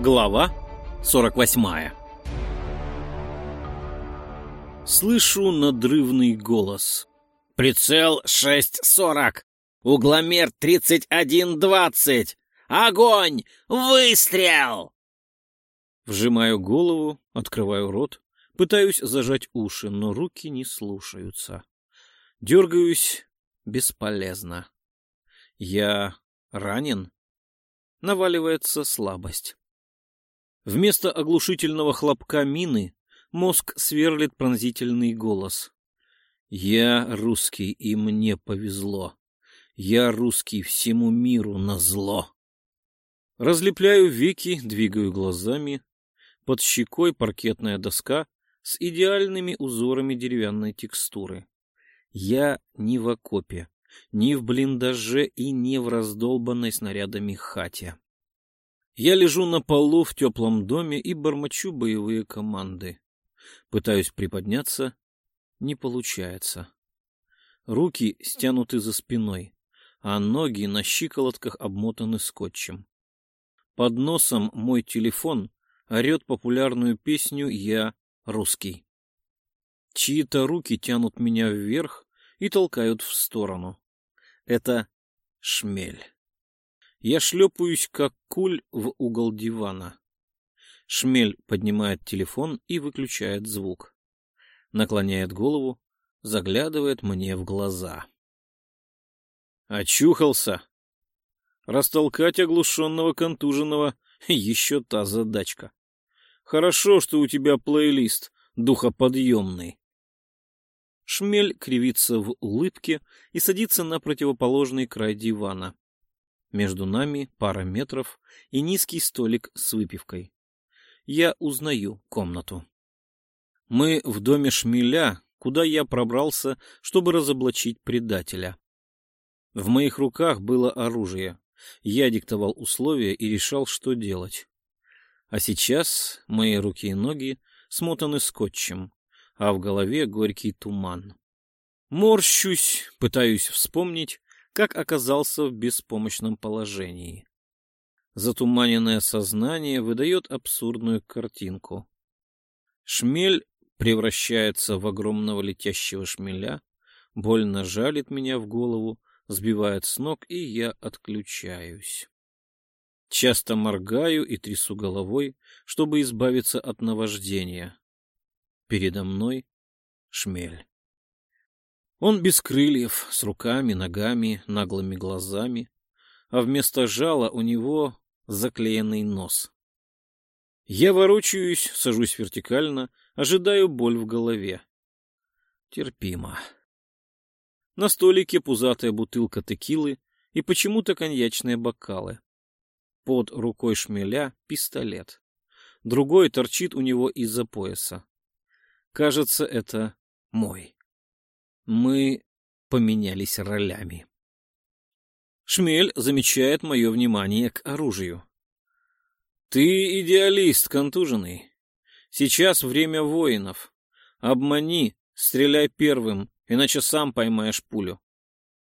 Глава 48 Слышу надрывный голос. «Прицел 6.40! Угломер 31.20! Огонь! Выстрел!» Вжимаю голову, открываю рот, пытаюсь зажать уши, но руки не слушаются. Дергаюсь бесполезно. Я ранен? Наваливается слабость. Вместо оглушительного хлопка мины мозг сверлит пронзительный голос. «Я русский, и мне повезло. Я русский всему миру назло». Разлепляю веки, двигаю глазами. Под щекой паркетная доска с идеальными узорами деревянной текстуры. Я не в окопе, ни в блиндаже и не в раздолбанной снарядами хате. Я лежу на полу в теплом доме и бормочу боевые команды. Пытаюсь приподняться. Не получается. Руки стянуты за спиной, а ноги на щиколотках обмотаны скотчем. Под носом мой телефон орет популярную песню «Я русский». Чьи-то руки тянут меня вверх и толкают в сторону. Это шмель. Я шлепаюсь, как куль, в угол дивана. Шмель поднимает телефон и выключает звук. Наклоняет голову, заглядывает мне в глаза. Очухался. Растолкать оглушенного контуженного — еще та задачка. Хорошо, что у тебя плейлист духоподъемный. Шмель кривится в улыбке и садится на противоположный край дивана. Между нами пара метров и низкий столик с выпивкой. Я узнаю комнату. Мы в доме шмеля, куда я пробрался, чтобы разоблачить предателя. В моих руках было оружие. Я диктовал условия и решал, что делать. А сейчас мои руки и ноги смотаны скотчем, а в голове горький туман. Морщусь, пытаюсь вспомнить, как оказался в беспомощном положении. Затуманенное сознание выдает абсурдную картинку. Шмель превращается в огромного летящего шмеля, больно жалит меня в голову, сбивает с ног, и я отключаюсь. Часто моргаю и трясу головой, чтобы избавиться от наваждения. Передо мной шмель. Он без крыльев, с руками, ногами, наглыми глазами, а вместо жала у него заклеенный нос. Я ворочаюсь, сажусь вертикально, ожидаю боль в голове. Терпимо. На столике пузатая бутылка текилы и почему-то коньячные бокалы. Под рукой шмеля пистолет. Другой торчит у него из-за пояса. Кажется, это мой. Мы поменялись ролями. Шмель замечает мое внимание к оружию. Ты идеалист, контуженный. Сейчас время воинов. Обмани, стреляй первым, иначе сам поймаешь пулю.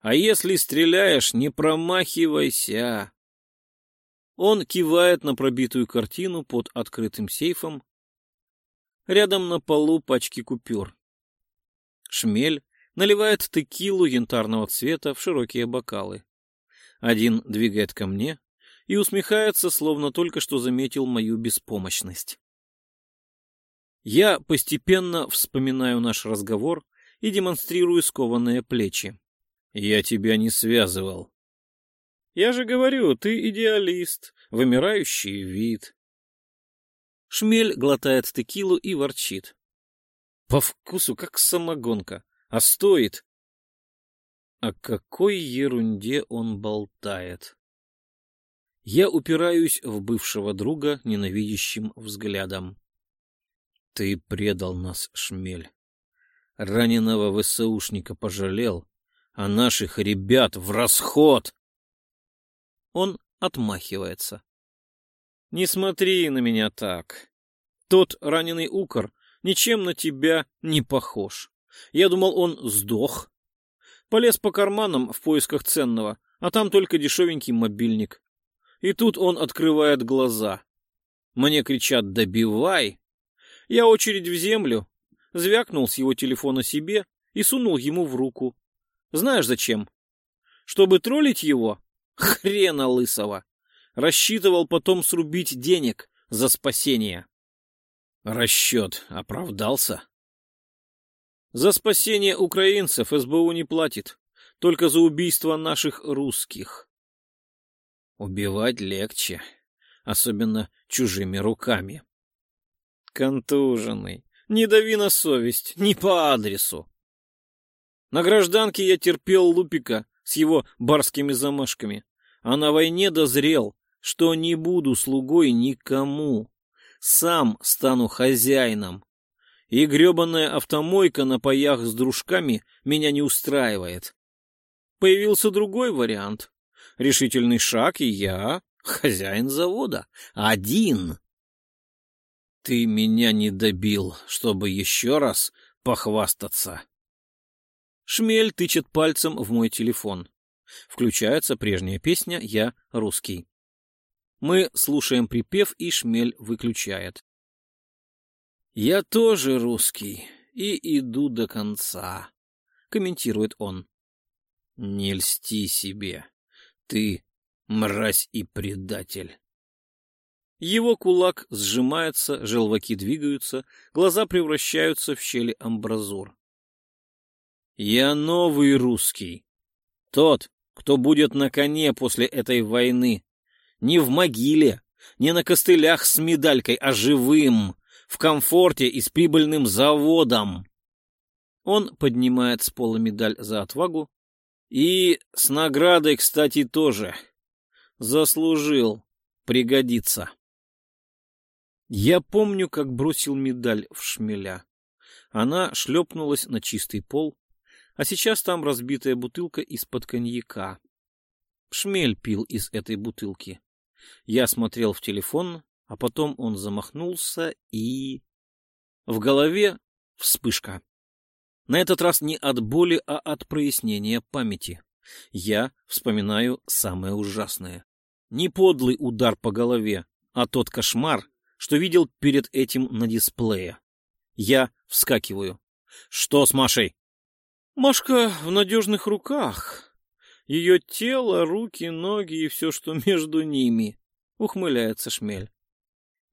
А если стреляешь, не промахивайся. Он кивает на пробитую картину под открытым сейфом. Рядом на полу пачки купюр. Шмель наливает текилу янтарного цвета в широкие бокалы. Один двигает ко мне и усмехается, словно только что заметил мою беспомощность. Я постепенно вспоминаю наш разговор и демонстрирую скованные плечи. Я тебя не связывал. Я же говорю, ты идеалист, вымирающий вид. Шмель глотает текилу и ворчит. По вкусу, как самогонка. А стоит. О какой ерунде он болтает. Я упираюсь в бывшего друга ненавидящим взглядом. Ты предал нас, шмель. Раненого ВСУшника пожалел, а наших ребят в расход. Он отмахивается. Не смотри на меня так. Тот раненый укор ничем на тебя не похож. Я думал, он сдох. Полез по карманам в поисках ценного, а там только дешевенький мобильник. И тут он открывает глаза. Мне кричат «добивай!». Я очередь в землю, звякнул с его телефона себе и сунул ему в руку. Знаешь зачем? Чтобы троллить его? Хрена лысого! Рассчитывал потом срубить денег за спасение. Расчет оправдался? За спасение украинцев СБУ не платит, только за убийство наших русских. Убивать легче, особенно чужими руками. Контуженный, не дави на совесть, не по адресу. На гражданке я терпел Лупика с его барскими замашками, а на войне дозрел, что не буду слугой никому. Сам стану хозяином. И гребаная автомойка на паях с дружками меня не устраивает. Появился другой вариант. Решительный шаг, и я хозяин завода. Один. Ты меня не добил, чтобы еще раз похвастаться. Шмель тычет пальцем в мой телефон. Включается прежняя песня «Я русский». Мы слушаем припев, и шмель выключает. «Я тоже русский и иду до конца», — комментирует он. «Не льсти себе. Ты мразь и предатель». Его кулак сжимается, желваки двигаются, глаза превращаются в щели амбразур. Я новый русский. Тот, кто будет на коне после этой войны. Не в могиле, не на костылях с медалькой, а живым, в комфорте и с прибыльным заводом. Он поднимает с пола медаль за отвагу. И с наградой, кстати, тоже. Заслужил. Пригодится. Я помню, как бросил медаль в шмеля. Она шлепнулась на чистый пол, а сейчас там разбитая бутылка из-под коньяка. Шмель пил из этой бутылки. Я смотрел в телефон, а потом он замахнулся и... В голове вспышка. На этот раз не от боли, а от прояснения памяти. Я вспоминаю самое ужасное. Не подлый удар по голове, а тот кошмар, что видел перед этим на дисплее. Я вскакиваю. «Что с Машей?» Машка в надежных руках. Ее тело, руки, ноги и все, что между ними. Ухмыляется шмель.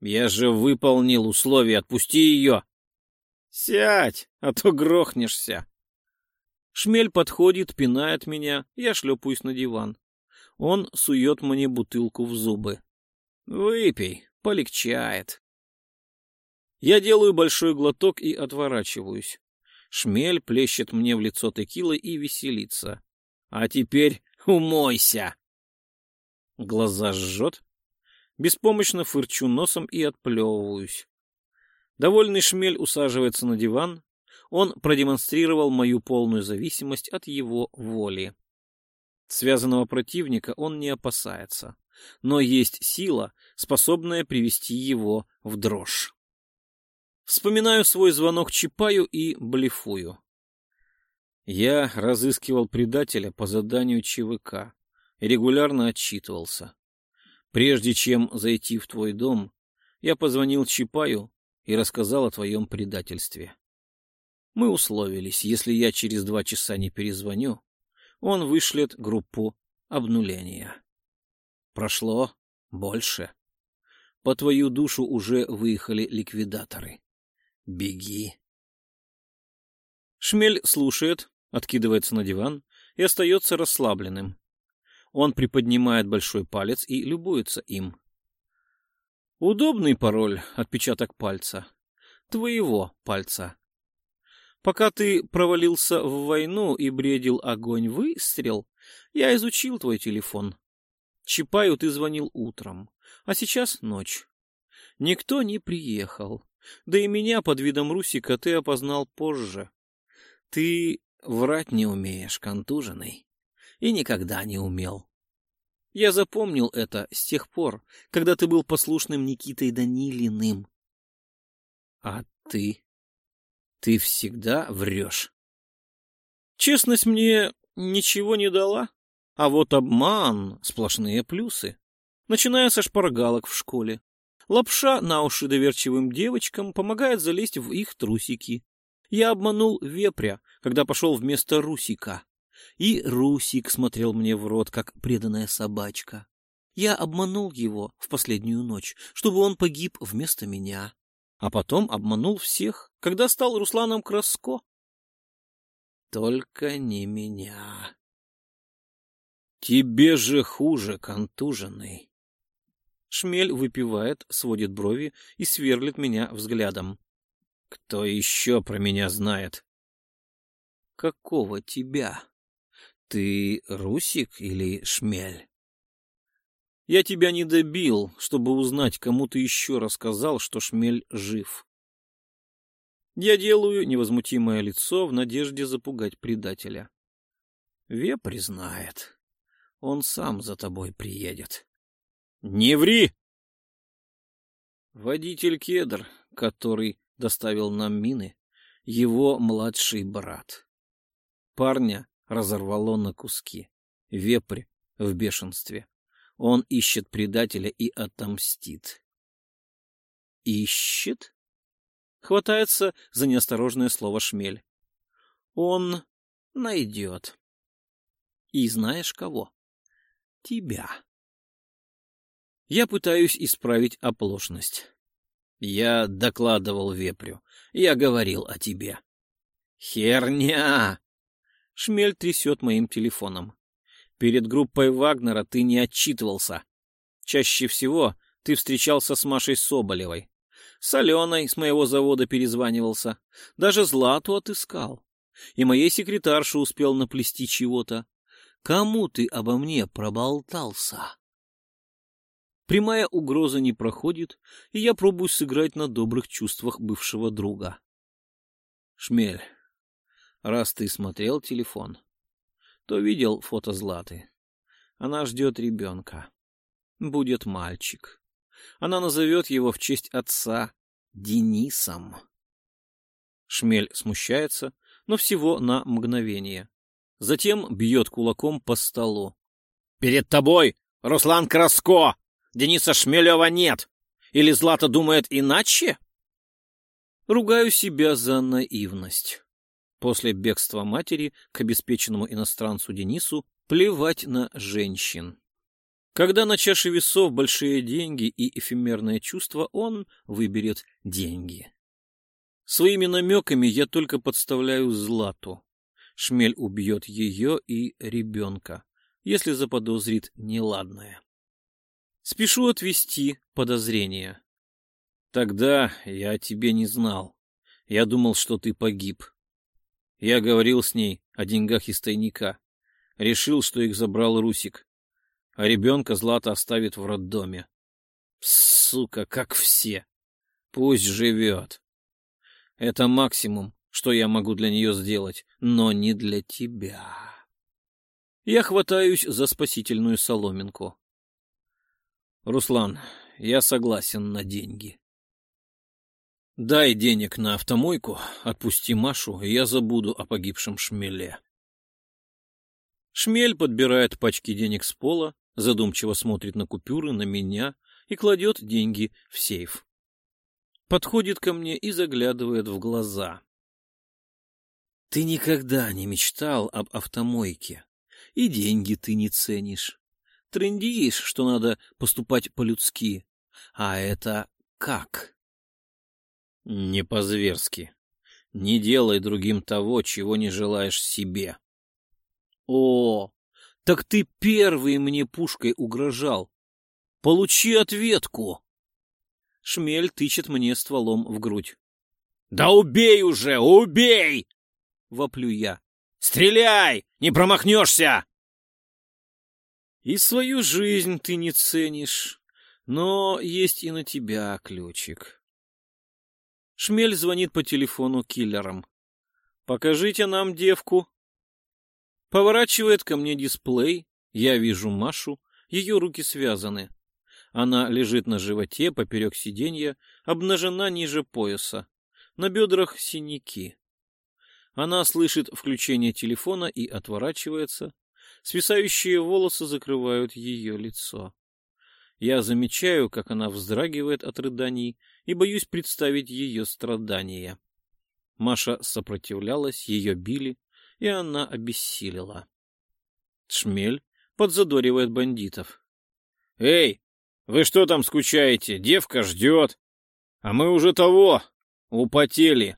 Я же выполнил условия, отпусти ее. Сядь, а то грохнешься. Шмель подходит, пинает меня, я шлепаюсь на диван. Он сует мне бутылку в зубы. Выпей, полегчает. Я делаю большой глоток и отворачиваюсь. Шмель плещет мне в лицо текилы и веселится. А теперь умойся! Глаза жжет. Беспомощно фырчу носом и отплевываюсь. Довольный шмель усаживается на диван. Он продемонстрировал мою полную зависимость от его воли. Связанного противника он не опасается, но есть сила, способная привести его в дрожь. Вспоминаю свой звонок Чапаю и блефую. Я разыскивал предателя по заданию ЧВК и регулярно отчитывался. Прежде чем зайти в твой дом, я позвонил Чапаю и рассказал о твоем предательстве. Мы условились, если я через два часа не перезвоню, он вышлет группу обнуления. Прошло больше. По твою душу уже выехали ликвидаторы. Беги. Шмель слушает, откидывается на диван и остается расслабленным. Он приподнимает большой палец и любуется им. Удобный пароль, отпечаток пальца. Твоего пальца. Пока ты провалился в войну и бредил огонь-выстрел, я изучил твой телефон. Чапаю ты звонил утром, а сейчас ночь. Никто не приехал. Да и меня под видом Русика ты опознал позже. Ты врать не умеешь, контуженный. И никогда не умел. Я запомнил это с тех пор, когда ты был послушным Никитой Данилиным. А ты? Ты всегда врешь. Честность мне ничего не дала, а вот обман — сплошные плюсы. Начиная со шпаргалок в школе. Лапша на уши доверчивым девочкам помогает залезть в их трусики. Я обманул вепря, когда пошел вместо Русика. И Русик смотрел мне в рот, как преданная собачка. Я обманул его в последнюю ночь, чтобы он погиб вместо меня. А потом обманул всех, когда стал Русланом Краско. Только не меня. Тебе же хуже, контуженный. Шмель выпивает, сводит брови и сверлит меня взглядом. Кто еще про меня знает? Какого тебя? Ты Русик или Шмель? Я тебя не добил, чтобы узнать, кому ты еще рассказал, что Шмель жив. Я делаю невозмутимое лицо в надежде запугать предателя. Ве признает. Он сам за тобой приедет. Не ври! Водитель Кедр, который доставил нам мины, его младший брат. Парня разорвало на куски. Вепрь в бешенстве. Он ищет предателя и отомстит. Ищет? Хватается за неосторожное слово шмель. Он найдет. И знаешь кого? Тебя. Я пытаюсь исправить оплошность. Я докладывал вепрю. Я говорил о тебе. Херня! Шмель трясет моим телефоном. Перед группой Вагнера ты не отчитывался. Чаще всего ты встречался с Машей Соболевой. С Аленой с моего завода перезванивался. Даже Злату отыскал. И моей секретарше успел наплести чего-то. Кому ты обо мне проболтался? Прямая угроза не проходит, и я пробую сыграть на добрых чувствах бывшего друга. Шмель, Раз ты смотрел телефон, то видел фото Златы. Она ждет ребенка. Будет мальчик. Она назовет его в честь отца Денисом. Шмель смущается, но всего на мгновение. Затем бьет кулаком по столу. — Перед тобой Руслан Краско! Дениса Шмелева нет! Или Злата думает иначе? Ругаю себя за наивность. После бегства матери к обеспеченному иностранцу Денису плевать на женщин. Когда на чаше весов большие деньги и эфемерное чувство, он выберет деньги. Своими намеками я только подставляю Злату. Шмель убьет ее и ребенка, если заподозрит неладное. Спешу отвести подозрения. Тогда я о тебе не знал. Я думал, что ты погиб. Я говорил с ней о деньгах из тайника. Решил, что их забрал Русик. А ребенка Злата оставит в роддоме. Сука, как все. Пусть живет. Это максимум, что я могу для нее сделать, но не для тебя. Я хватаюсь за спасительную соломинку. Руслан, я согласен на деньги. Дай денег на автомойку, отпусти Машу, и я забуду о погибшем шмеле. Шмель подбирает пачки денег с пола, задумчиво смотрит на купюры, на меня и кладет деньги в сейф. Подходит ко мне и заглядывает в глаза. Ты никогда не мечтал об автомойке, и деньги ты не ценишь. Трындишь, что надо поступать по-людски. А это как? Не по-зверски. Не делай другим того, чего не желаешь себе. О, так ты первый мне пушкой угрожал. Получи ответку. Шмель тычет мне стволом в грудь. Да убей уже, убей! Воплю я. Стреляй, не промахнешься! И свою жизнь ты не ценишь, но есть и на тебя ключик. Шмель звонит по телефону киллерам. «Покажите нам девку». Поворачивает ко мне дисплей. Я вижу Машу. Ее руки связаны. Она лежит на животе поперек сиденья, обнажена ниже пояса. На бедрах синяки. Она слышит включение телефона и отворачивается. Свисающие волосы закрывают ее лицо. Я замечаю, как она вздрагивает от рыданий, и боюсь представить ее страдания. Маша сопротивлялась, ее били, и она обессилила. Шмель подзадоривает бандитов. — Эй, вы что там скучаете? Девка ждет. А мы уже того, употели.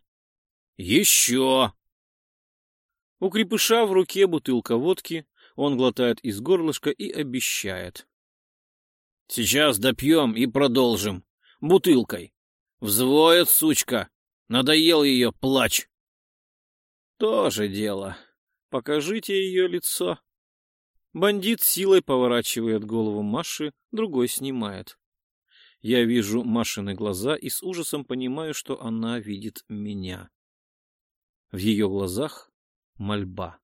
Еще. У крепыша в руке бутылка водки, он глотает из горлышка и обещает. Сейчас допьем и продолжим. Бутылкой. Взвоет, сучка. Надоел ее плач. Тоже дело. Покажите ее лицо. Бандит силой поворачивает голову Маши, другой снимает. Я вижу Машины глаза и с ужасом понимаю, что она видит меня. В ее глазах мольба,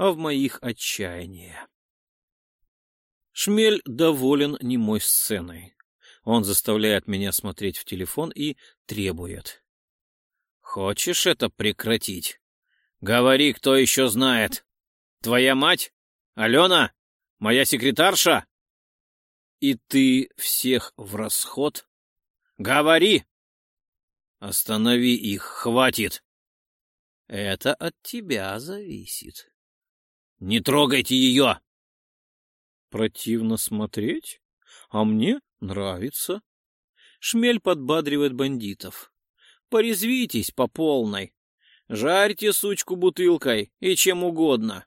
а в моих отчаяние. Шмель доволен немой сценой. Он заставляет меня смотреть в телефон и требует. «Хочешь это прекратить? Говори, кто еще знает. Твоя мать? Алена? Моя секретарша? И ты всех в расход? Говори!» «Останови их, хватит!» «Это от тебя зависит». «Не трогайте ее!» Противно смотреть, а мне нравится. Шмель подбадривает бандитов. Порезвитесь по полной. Жарьте сучку бутылкой и чем угодно.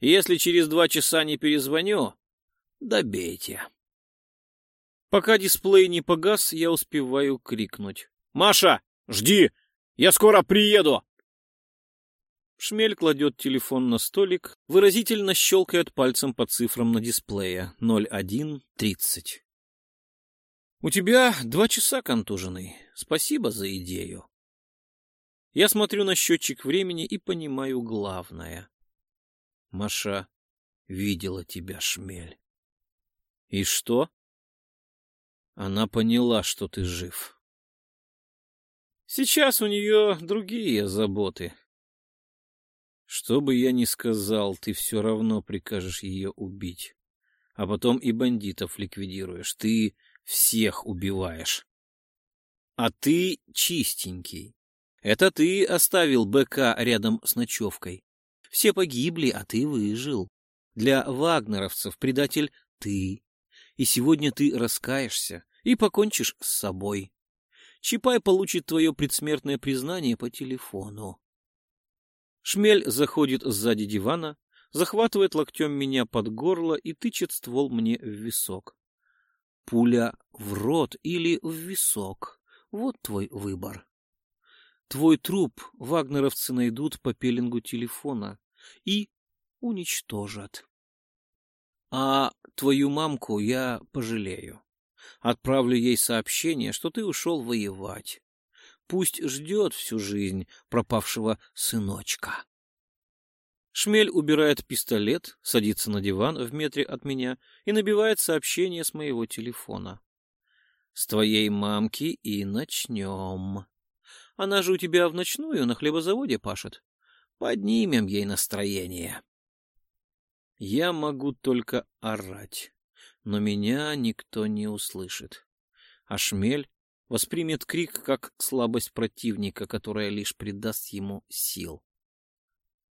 Если через два часа не перезвоню, добейте. Пока дисплей не погас, я успеваю крикнуть. «Маша, жди! Я скоро приеду!» Шмель кладет телефон на столик, выразительно щелкает пальцем по цифрам на дисплее 0130. «У тебя два часа контуженный. Спасибо за идею». Я смотрю на счетчик времени и понимаю главное. Маша видела тебя, Шмель. И что? Она поняла, что ты жив. Сейчас у нее другие заботы, что бы я ни сказал, ты все равно прикажешь ее убить. А потом и бандитов ликвидируешь. Ты всех убиваешь. А ты чистенький. Это ты оставил БК рядом с ночевкой. Все погибли, а ты выжил. Для вагнеровцев предатель ты. И сегодня ты раскаешься и покончишь с собой. Чапай получит твое предсмертное признание по телефону. Шмель заходит сзади дивана, захватывает локтем меня под горло и тычет ствол мне в висок. Пуля в рот или в висок. Вот твой выбор. Твой труп вагнеровцы найдут по пеленгу телефона и уничтожат. А твою мамку я пожалею. Отправлю ей сообщение, что ты ушел воевать. Пусть ждет всю жизнь пропавшего сыночка. Шмель убирает пистолет, садится на диван в метре от меня и набивает сообщение с моего телефона. С твоей мамки и начнем. Она же у тебя в ночную на хлебозаводе пашет. Поднимем ей настроение. Я могу только орать, но меня никто не услышит. А шмель воспримет крик как слабость противника, которая лишь придаст ему сил.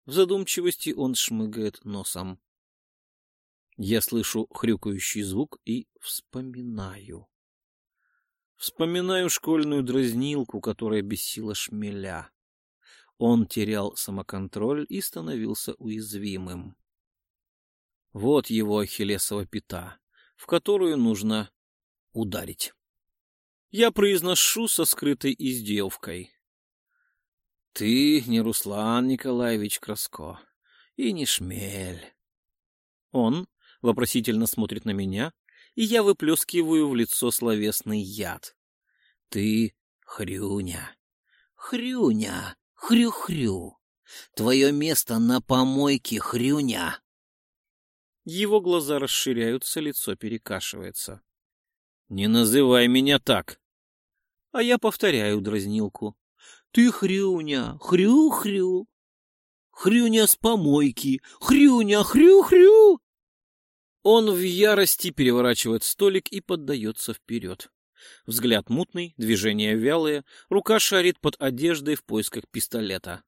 В задумчивости он шмыгает носом. Я слышу хрюкающий звук и вспоминаю. Вспоминаю школьную дразнилку, которая бесила шмеля. Он терял самоконтроль и становился уязвимым. Вот его ахиллесова пята, в которую нужно ударить я произношу со скрытой издевкой. Ты не Руслан Николаевич Краско и не Шмель. Он вопросительно смотрит на меня, и я выплескиваю в лицо словесный яд. Ты хрюня, хрюня, хрю-хрю. Твое место на помойке, хрюня. Его глаза расширяются, лицо перекашивается. — Не называй меня так! А я повторяю дразнилку. Ты хрюня, хрю-хрю. Хрюня с помойки, хрюня, хрю-хрю. Он в ярости переворачивает столик и поддается вперед. Взгляд мутный, движения вялые, рука шарит под одеждой в поисках пистолета.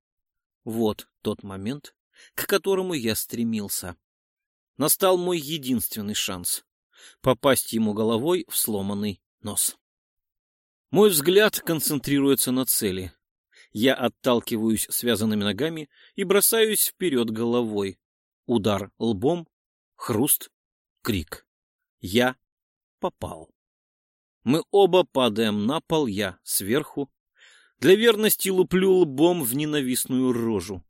Вот тот момент, к которому я стремился. Настал мой единственный шанс — попасть ему головой в сломанный нос. Мой взгляд концентрируется на цели. Я отталкиваюсь связанными ногами и бросаюсь вперед головой. Удар лбом, хруст, крик. Я попал. Мы оба падаем на пол, я сверху. Для верности луплю лбом в ненавистную рожу.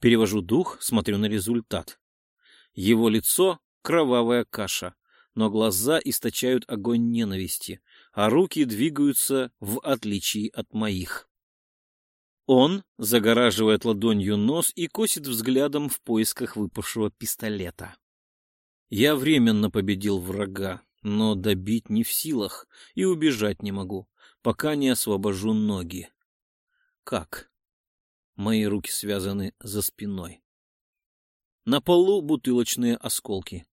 Перевожу дух, смотрю на результат. Его лицо — кровавая каша, но глаза источают огонь ненависти, а руки двигаются в отличие от моих. Он загораживает ладонью нос и косит взглядом в поисках выпавшего пистолета. Я временно победил врага, но добить не в силах и убежать не могу, пока не освобожу ноги. Как? Мои руки связаны за спиной. На полу бутылочные осколки.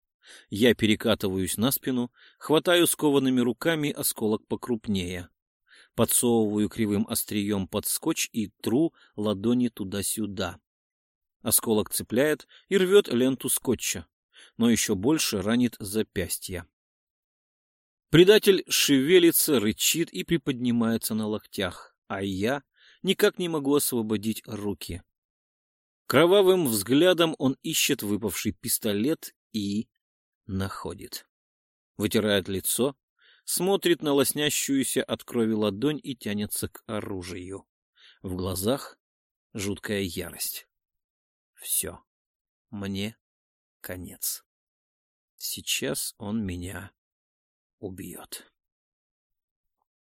Я перекатываюсь на спину, хватаю скованными руками осколок покрупнее. Подсовываю кривым острием под скотч и тру ладони туда-сюда. Осколок цепляет и рвет ленту скотча, но еще больше ранит запястье. Предатель шевелится, рычит и приподнимается на локтях, а я никак не могу освободить руки. Кровавым взглядом он ищет выпавший пистолет и находит. Вытирает лицо, смотрит на лоснящуюся от крови ладонь и тянется к оружию. В глазах жуткая ярость. Все. Мне конец. Сейчас он меня убьет.